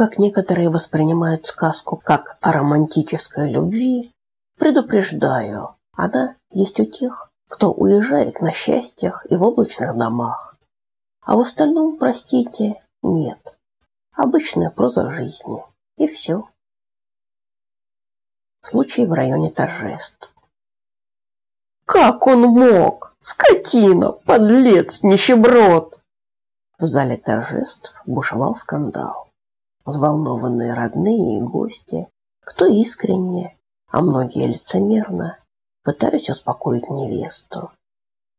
как некоторые воспринимают сказку как о романтической любви, предупреждаю, она есть у тех, кто уезжает на счастьях и в облачных домах. А в остальном, простите, нет. Обычная проза жизни. И все. Случай в районе торжеств. Как он мог? Скотина, подлец, нищеброд! В зале торжеств бушевал скандал. Взволнованные родные и гости, кто искренне, а многие лицемерно, пытались успокоить невесту.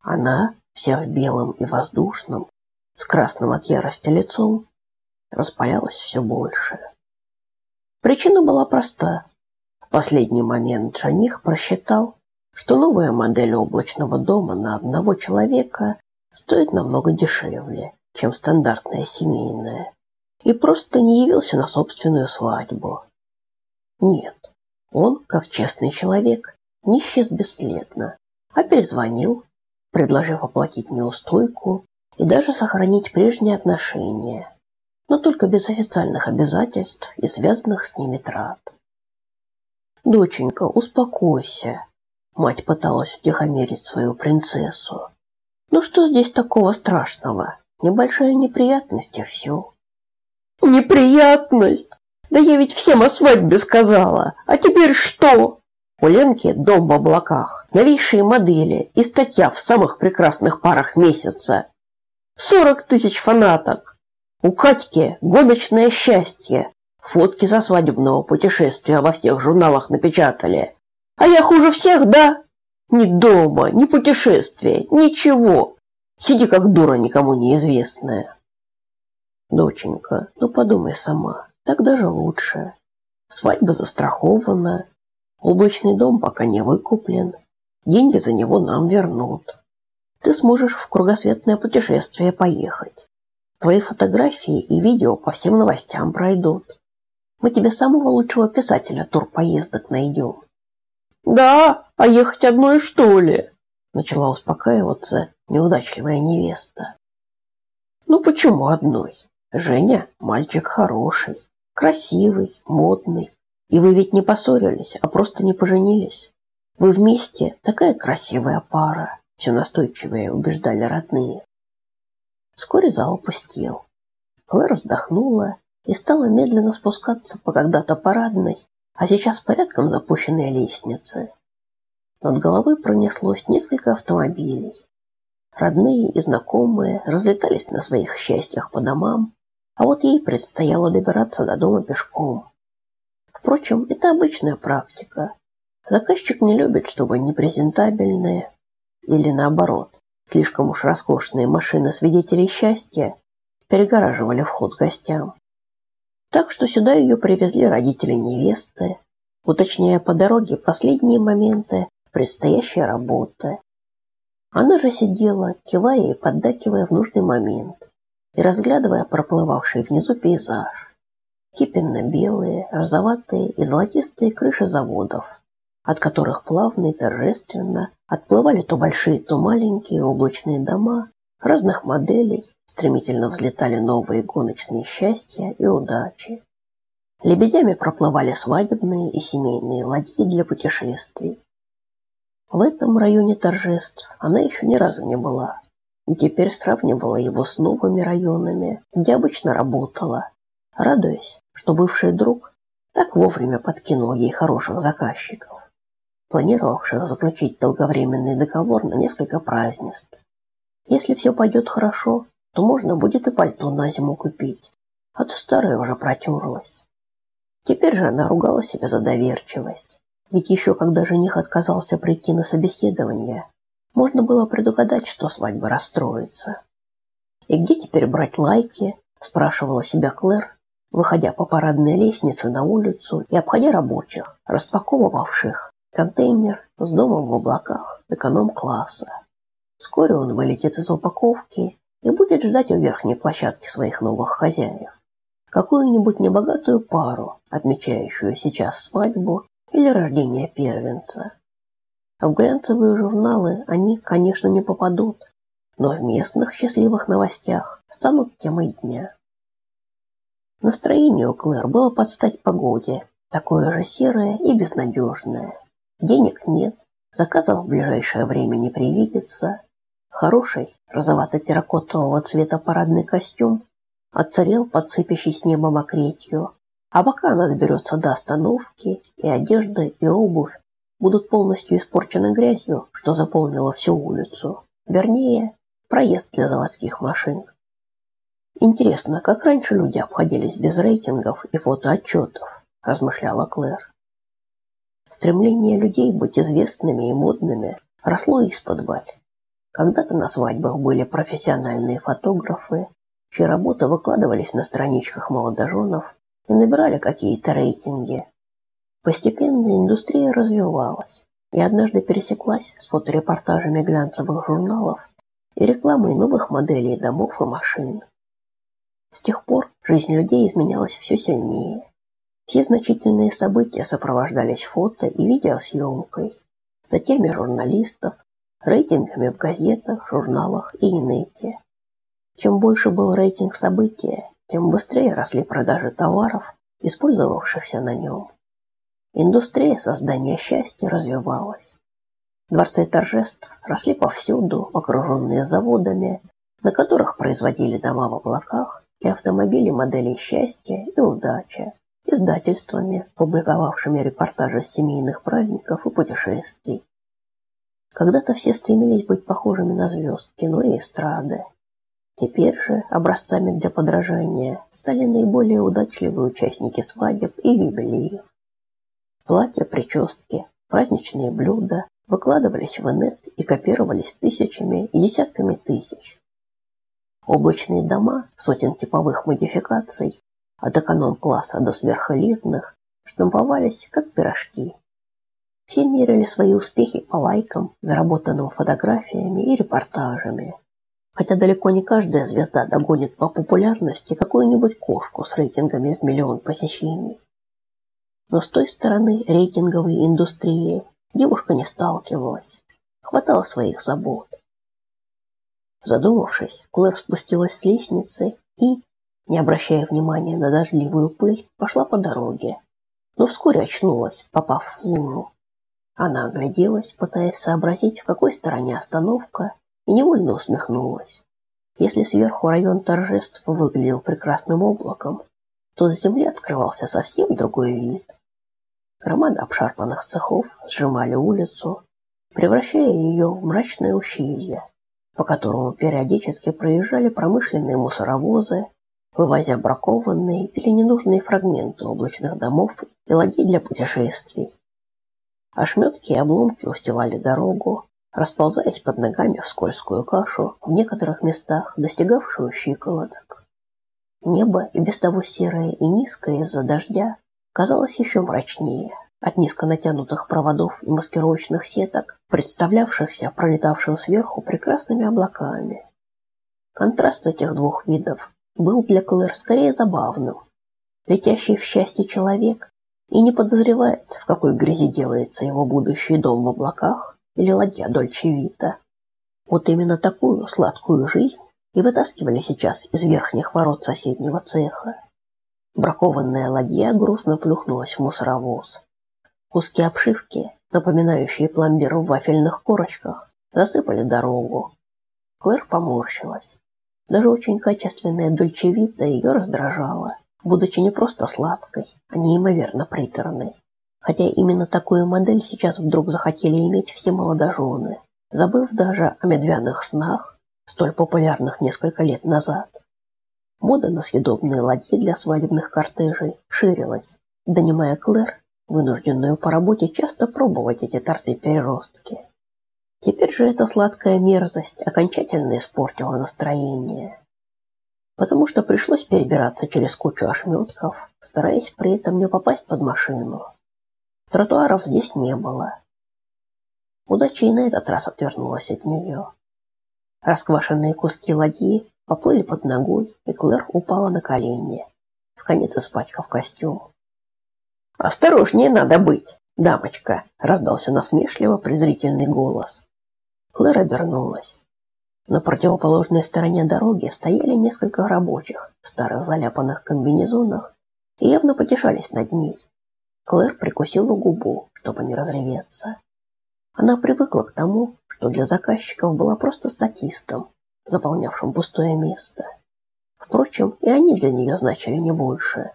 Она, вся в белом и воздушном, с красным от ярости лицом, распалялась все больше. Причина была проста. В последний момент жених просчитал, что новая модель облачного дома на одного человека стоит намного дешевле, чем стандартная семейная, и просто не явился на собственную свадьбу. Нет, он, как честный человек, не исчез бесследно, а перезвонил, предложив оплатить неустойку и даже сохранить прежние отношения, но только без официальных обязательств и связанных с ними трат. «Доченька, успокойся», Мать пыталась утихомирить свою принцессу. Ну что здесь такого страшного? Небольшая неприятность и все. Неприятность? Да я ведь всем о свадьбе сказала. А теперь что? У Ленки дом в облаках, новейшие модели и статья в самых прекрасных парах месяца. Сорок тысяч фанаток. У Катьки гоночное счастье. Фотки со свадебного путешествия во всех журналах напечатали. А я хуже всех, да? Ни дома, ни путешествия, ничего. Сиди как дура никому неизвестная. Доченька, ну подумай сама, так даже лучше. Свадьба застрахована, облачный дом пока не выкуплен, деньги за него нам вернут. Ты сможешь в кругосветное путешествие поехать. Твои фотографии и видео по всем новостям пройдут. Мы тебе самого лучшего писателя турпоездок найдем. Да, а ехать одной что ли? Начала успокаиваться неудачливая невеста. Ну почему одной? Женя мальчик хороший, красивый, модный. И вы ведь не поссорились, а просто не поженились. Вы вместе такая красивая пара, все настойчивее убеждали родные. Вскоре зал опустел. Клэр вздохнула и стала медленно спускаться по когда-то парадной, а сейчас порядком запущенные лестницы. Над головой пронеслось несколько автомобилей. Родные и знакомые разлетались на своих счастьях по домам, а вот ей предстояло добираться до дома пешком. Впрочем, это обычная практика. Заказчик не любит, чтобы непрезентабельные или наоборот, слишком уж роскошные машины свидетелей счастья перегораживали вход гостям. Так что сюда ее привезли родители невесты, уточняя по дороге последние моменты предстоящей работы. Она же сидела, кивая и поддакивая в нужный момент и разглядывая проплывавший внизу пейзаж. Кипенно-белые, розоватые и золотистые крыши заводов, от которых плавно и торжественно отплывали то большие, то маленькие облачные дома разных моделей стремительно взлетали новые гоночные счастья и удачи. Лебедями проплывали свадебные и семейные ладьи для путешествий. В этом районе торжеств она еще ни разу не была, и теперь сравнивала его с новыми районами, где обычно работала, радуясь, что бывший друг так вовремя подкинул ей хороших заказчиков, планировавших заключить долговременный договор на несколько празднеств. Если все пойдет хорошо, то можно будет и пальто на зиму купить, а то старое уже протерлось. Теперь же она ругала себя за доверчивость. Ведь еще когда жених отказался прийти на собеседование, можно было предугадать, что свадьба расстроится. И где теперь брать лайки, спрашивала себя Клэр, выходя по парадной лестнице на улицу и обходя рабочих, распаковывавших контейнер с домом в облаках эконом-класса. Вскоре он вылетит из упаковки и будет ждать у верхней площадки своих новых хозяев. Какую-нибудь небогатую пару, отмечающую сейчас свадьбу или рождение первенца. А в глянцевые журналы они, конечно, не попадут, но в местных счастливых новостях станут темой дня. Настроение у Клэр было под стать погоде, такое же серое и безнадежное. Денег нет, заказов в ближайшее время не привидится. Хороший, розовато-терракотового цвета парадный костюм отцарел под сыпящей с неба мокретью, а пока она доберется до остановки, и одежда, и обувь будут полностью испорчены грязью, что заполнило всю улицу. Вернее, проезд для заводских машин. Интересно, как раньше люди обходились без рейтингов и фотоотчетов, размышляла Клэр. Стремление людей быть известными и модными росло из-под Когда-то на свадьбах были профессиональные фотографы, чьи работы выкладывались на страничках молодоженов и набирали какие-то рейтинги. Постепенно индустрия развивалась и однажды пересеклась с фоторепортажами глянцевых журналов и рекламой новых моделей домов и машин. С тех пор жизнь людей изменялась все сильнее. Все значительные события сопровождались фото и видеосъемкой, статьями журналистов, рейтингами в газетах, журналах и инете. Чем больше был рейтинг события, тем быстрее росли продажи товаров, использовавшихся на нем. Индустрия создания счастья развивалась. Дворцы торжеств росли повсюду, окруженные заводами, на которых производили дома в облаках и автомобили моделей счастья и удачи, издательствами, публиковавшими репортажи с семейных праздников и путешествий. Когда-то все стремились быть похожими на звезд кино и эстрады. Теперь же образцами для подражания стали наиболее удачливые участники свадеб и юбилеев. Платья, прически, праздничные блюда выкладывались в инет и копировались тысячами и десятками тысяч. Облачные дома сотен типовых модификаций, от эконом-класса до сверхэлитных, штамповались как пирожки. Все мерили свои успехи по лайкам, заработанным фотографиями и репортажами. Хотя далеко не каждая звезда догонит по популярности какую-нибудь кошку с рейтингами в миллион посещений. Но с той стороны рейтинговой индустрии девушка не сталкивалась. Хватало своих забот. Задумавшись, Клэр спустилась с лестницы и, не обращая внимания на дождливую пыль, пошла по дороге. Но вскоре очнулась, попав в лужу. Она огляделась, пытаясь сообразить, в какой стороне остановка, и невольно усмехнулась. Если сверху район торжеств выглядел прекрасным облаком, то с земли открывался совсем другой вид. Громада обшарпанных цехов сжимали улицу, превращая ее в мрачное ущелье по которому периодически проезжали промышленные мусоровозы, вывозя бракованные или ненужные фрагменты облачных домов и ладей для путешествий. Ошметки и обломки устилали дорогу, расползаясь под ногами в скользкую кашу, в некоторых местах достигавшую щиколоток. Небо, и без того серое и низкое из-за дождя, казалось еще мрачнее от низко натянутых проводов и маскировочных сеток, представлявшихся пролетавшим сверху прекрасными облаками. Контраст этих двух видов был для Клэр скорее забавным. Летящий в счастье человек и не подозревает, в какой грязи делается его будущий дом в облаках или ладья Дольче Вита. Вот именно такую сладкую жизнь и вытаскивали сейчас из верхних ворот соседнего цеха. Бракованная ладья грустно плюхнулась в мусоровоз. Куски обшивки, напоминающие пломбир в вафельных корочках, засыпали дорогу. Клэр поморщилась. Даже очень качественная дольчевита ее раздражала, будучи не просто сладкой, а неимоверно приторной. Хотя именно такую модель сейчас вдруг захотели иметь все молодожены, забыв даже о медвяных снах, столь популярных несколько лет назад. Мода на съедобные ладьи для свадебных кортежей ширилась, донимая Клэр вынужденную по работе часто пробовать эти торты-переростки. Теперь же эта сладкая мерзость окончательно испортила настроение, потому что пришлось перебираться через кучу ошметков, стараясь при этом не попасть под машину. Тротуаров здесь не было. Удача и на этот раз отвернулась от нее. Расквашенные куски ладьи поплыли под ногой, и Клэр упала на колени, в конец испачкав костюм. Осторожнее надо быть, дамочка, раздался насмешливо презрительный голос. Клэр обернулась. На противоположной стороне дороги стояли несколько рабочих в старых заляпанных комбинезонах и явно потешались над ней. Клэр прикусила губу, чтобы не разреветься. Она привыкла к тому, что для заказчиков была просто статистом, заполнявшим пустое место. Впрочем, и они для нее значили не больше.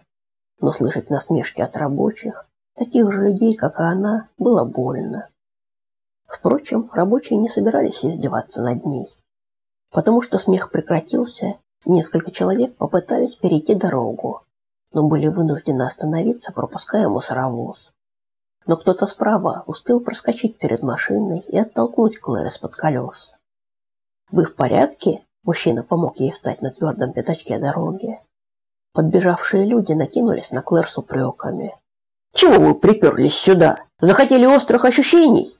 Но слышать насмешки от рабочих, таких же людей, как и она, было больно. Впрочем, рабочие не собирались издеваться над ней. Потому что смех прекратился, несколько человек попытались перейти дорогу, но были вынуждены остановиться, пропуская мусоровоз. Но кто-то справа успел проскочить перед машиной и оттолкнуть Клэр из-под колес. «Вы в порядке?» Мужчина помог ей встать на твердом пятачке дороги. Подбежавшие люди накинулись на Клэр с упреками. «Чего вы приперлись сюда? Захотели острых ощущений?»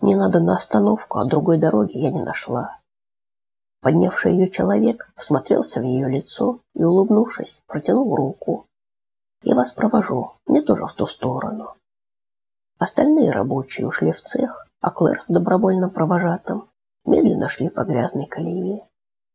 «Мне надо на остановку, а другой дороги я не нашла». Поднявший ее человек всмотрелся в ее лицо и, улыбнувшись, протянул руку. «Я вас провожу, мне тоже в ту сторону». Остальные рабочие ушли в цех, а Клэр с добровольным провожатым медленно шли по грязной колее.